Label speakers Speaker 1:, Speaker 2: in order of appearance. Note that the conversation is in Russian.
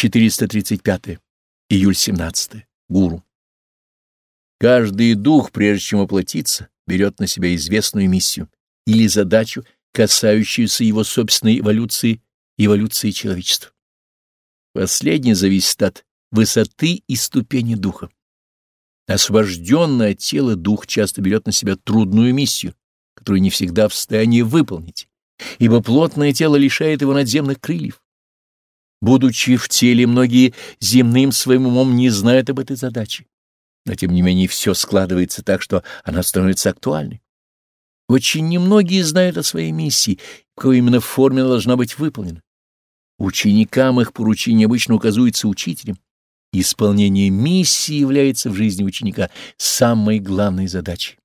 Speaker 1: 435. Июль 17. Гуру. Каждый дух, прежде чем воплотиться, берет на себя известную миссию или задачу, касающуюся его собственной эволюции эволюции человечества. Последнее зависит от высоты и ступени духа. Освобожденный от тела дух часто берет на себя трудную миссию, которую не всегда в состоянии выполнить, ибо плотное тело лишает его надземных крыльев. Будучи в теле, многие земным своим умом не знают об этой задаче, но тем не менее все складывается так, что она становится актуальной. Очень немногие знают о своей миссии, в какой именно форме она должна быть выполнена. Ученикам их поручение обычно указывается учителем. Исполнение миссии является в жизни ученика самой главной задачей.